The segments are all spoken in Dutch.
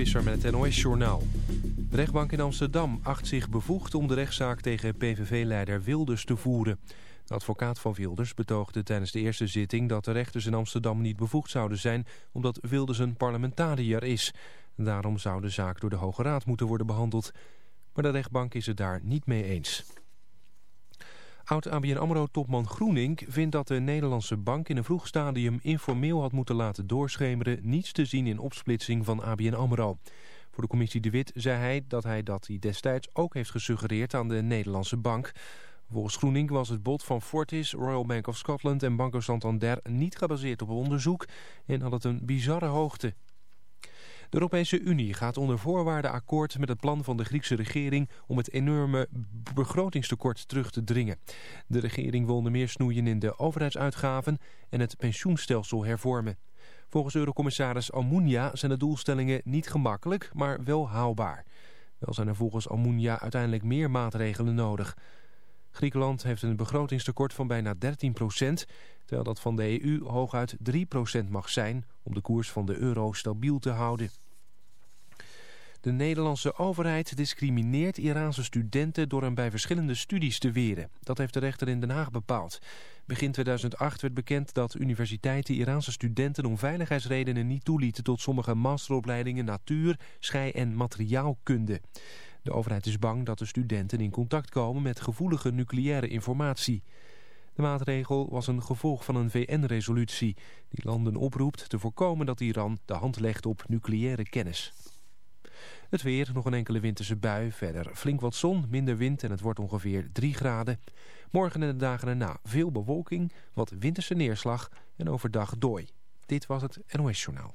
Visser met het NOS-journaal. De rechtbank in Amsterdam acht zich bevoegd om de rechtszaak tegen PVV-leider Wilders te voeren. De advocaat van Wilders betoogde tijdens de eerste zitting dat de rechters in Amsterdam niet bevoegd zouden zijn omdat Wilders een parlementariër is. Daarom zou de zaak door de Hoge Raad moeten worden behandeld. Maar de rechtbank is het daar niet mee eens. Oud-ABN AMRO-topman Groening vindt dat de Nederlandse bank in een vroeg stadium informeel had moeten laten doorschemeren niets te zien in opsplitsing van ABN AMRO. Voor de commissie De Wit zei hij dat hij dat hij destijds ook heeft gesuggereerd aan de Nederlandse bank. Volgens Groening was het bod van Fortis, Royal Bank of Scotland en Banco Santander niet gebaseerd op onderzoek en had het een bizarre hoogte. De Europese Unie gaat onder voorwaarden akkoord met het plan van de Griekse regering om het enorme begrotingstekort terug te dringen. De regering wil onder meer snoeien in de overheidsuitgaven en het pensioenstelsel hervormen. Volgens Eurocommissaris Almunia zijn de doelstellingen niet gemakkelijk, maar wel haalbaar. Wel zijn er volgens Almunia uiteindelijk meer maatregelen nodig. Griekenland heeft een begrotingstekort van bijna 13 procent, terwijl dat van de EU hooguit 3 procent mag zijn om de koers van de euro stabiel te houden. De Nederlandse overheid discrimineert Iraanse studenten door hen bij verschillende studies te weren. Dat heeft de rechter in Den Haag bepaald. Begin 2008 werd bekend dat universiteiten Iraanse studenten om veiligheidsredenen niet toelieten tot sommige masteropleidingen natuur, schei- en materiaalkunde. De overheid is bang dat de studenten in contact komen met gevoelige nucleaire informatie. De maatregel was een gevolg van een VN-resolutie die landen oproept te voorkomen dat Iran de hand legt op nucleaire kennis. Het weer, nog een enkele winterse bui, verder flink wat zon, minder wind en het wordt ongeveer 3 graden. Morgen en de dagen erna veel bewolking, wat winterse neerslag en overdag dooi. Dit was het NOS Journaal.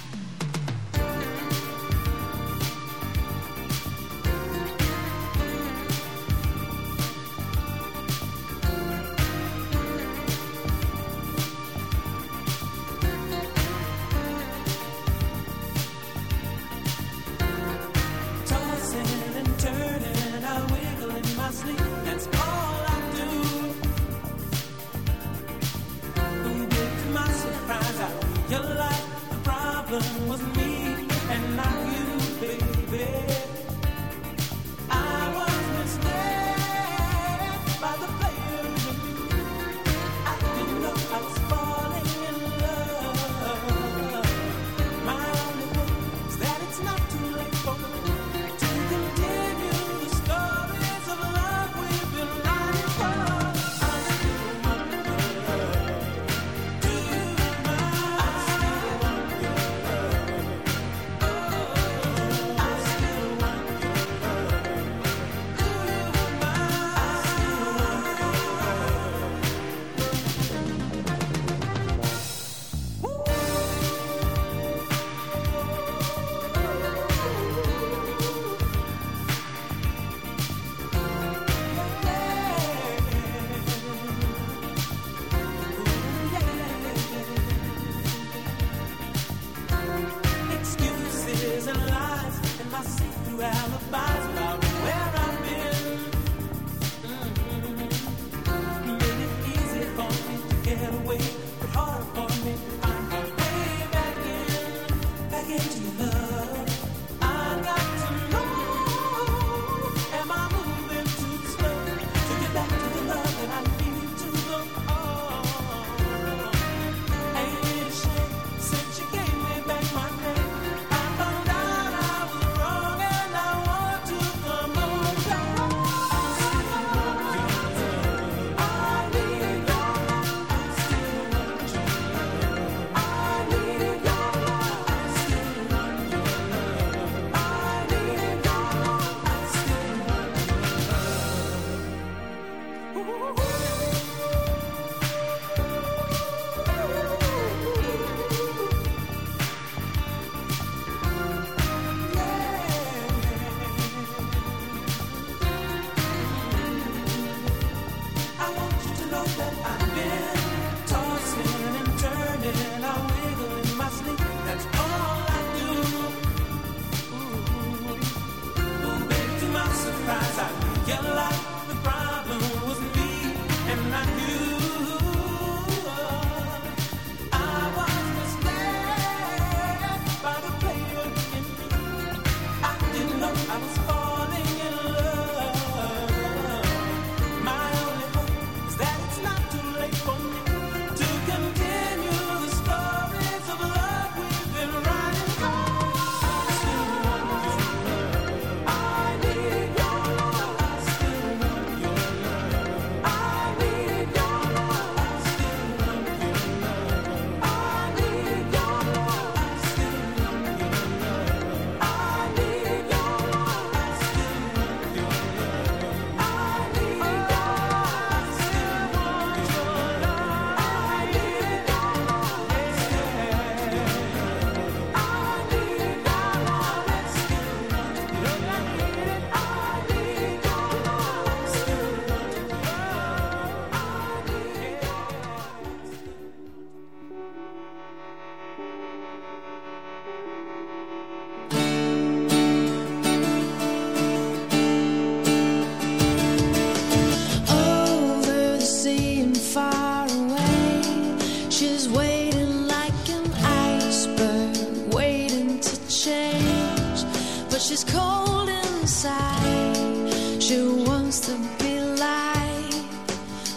She wants to be like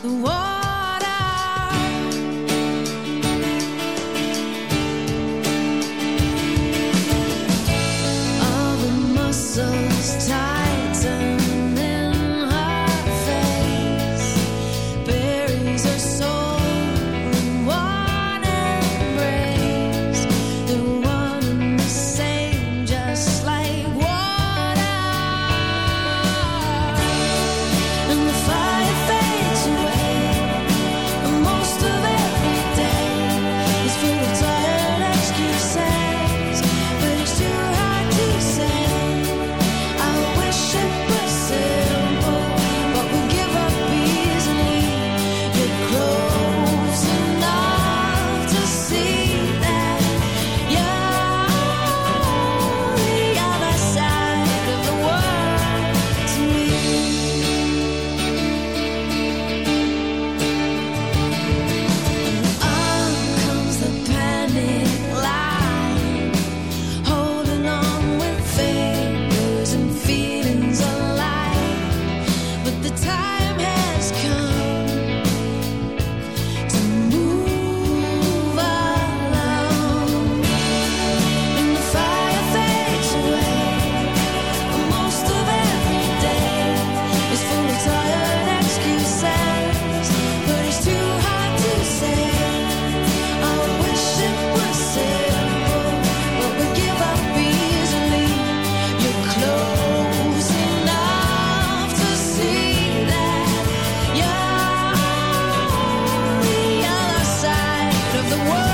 the one the world.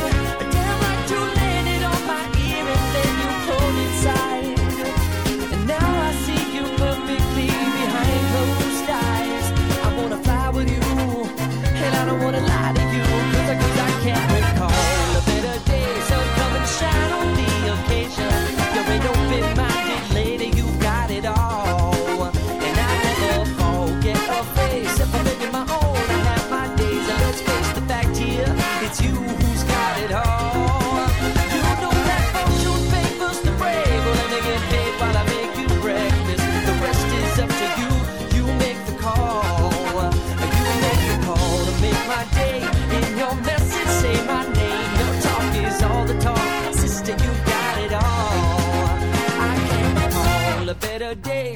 don't wanna lie to you, 'cause I, 'cause I can't recall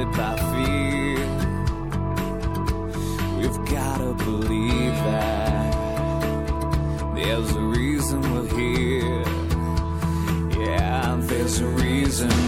it by fear. We've gotta believe that there's a reason we're here. Yeah, there's a reason.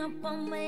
up on me.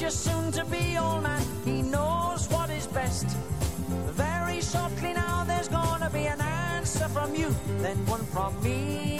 Your soon to be old man. He knows what is best. Very shortly now, there's gonna be an answer from you, then one from me.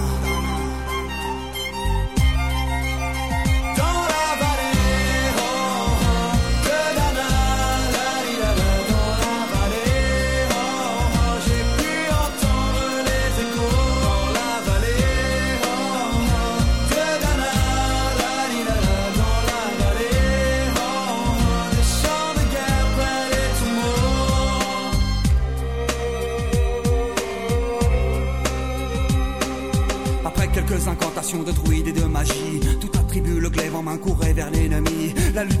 La lutte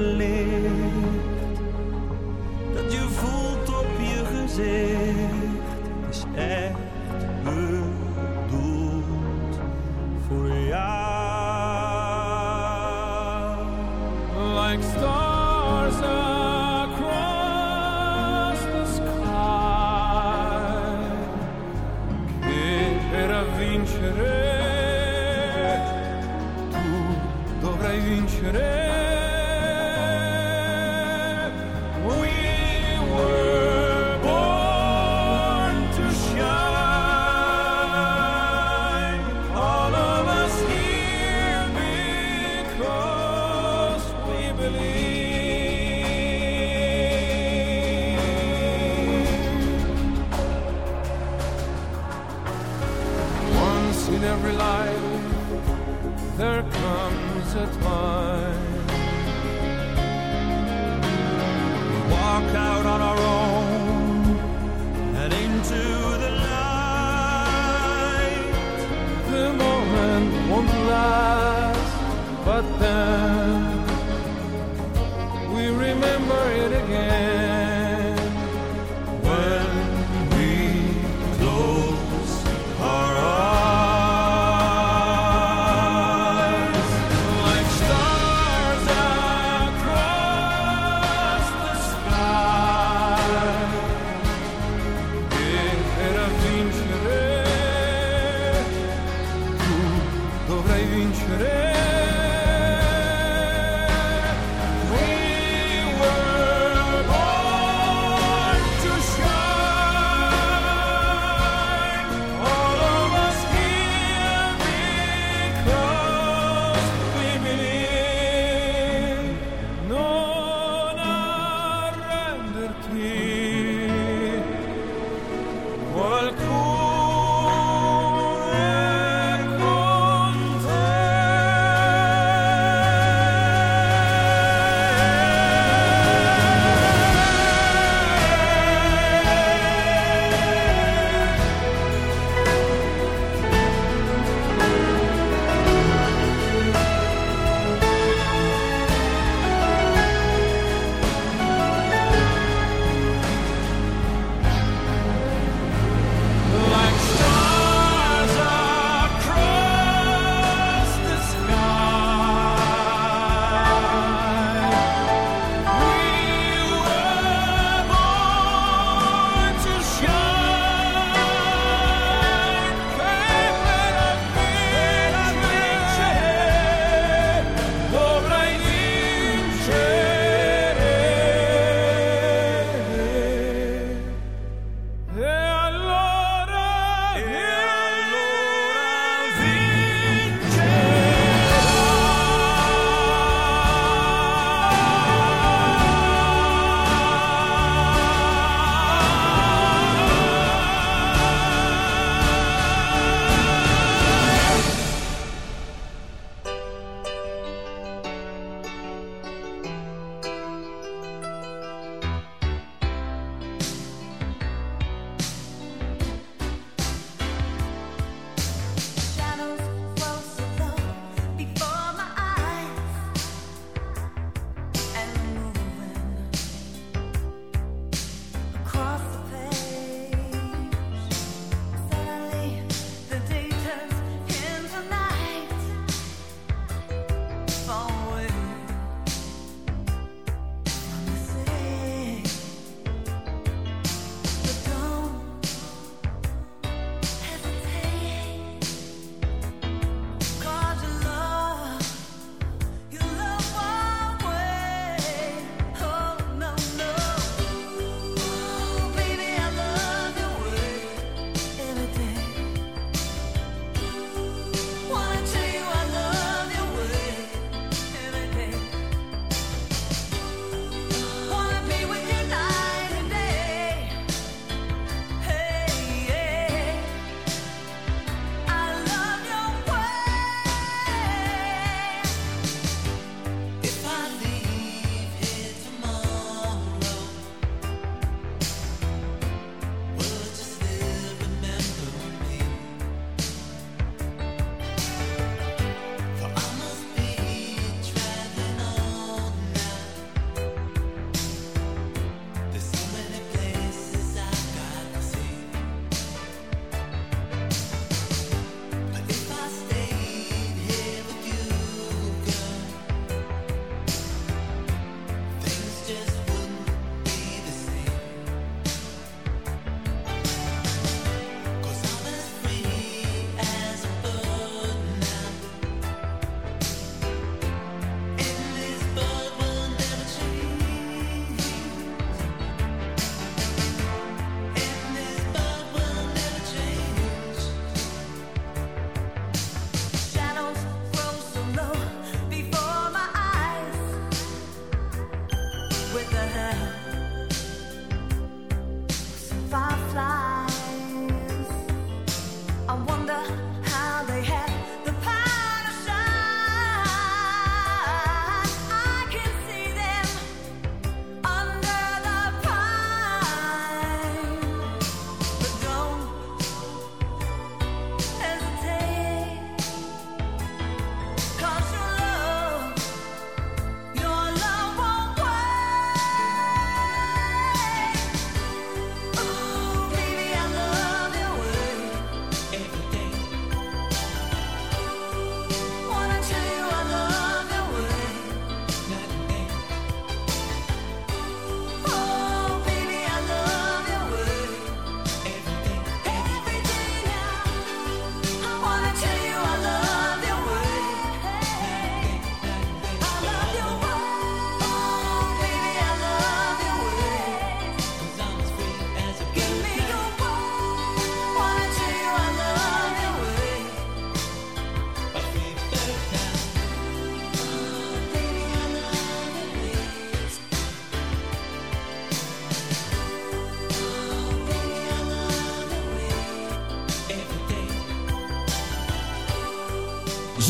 lee remember it again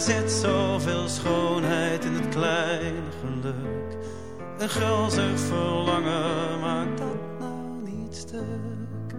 Er zit zoveel schoonheid in het kleine geluk. Een gulzig verlangen maakt dat nou niet stuk.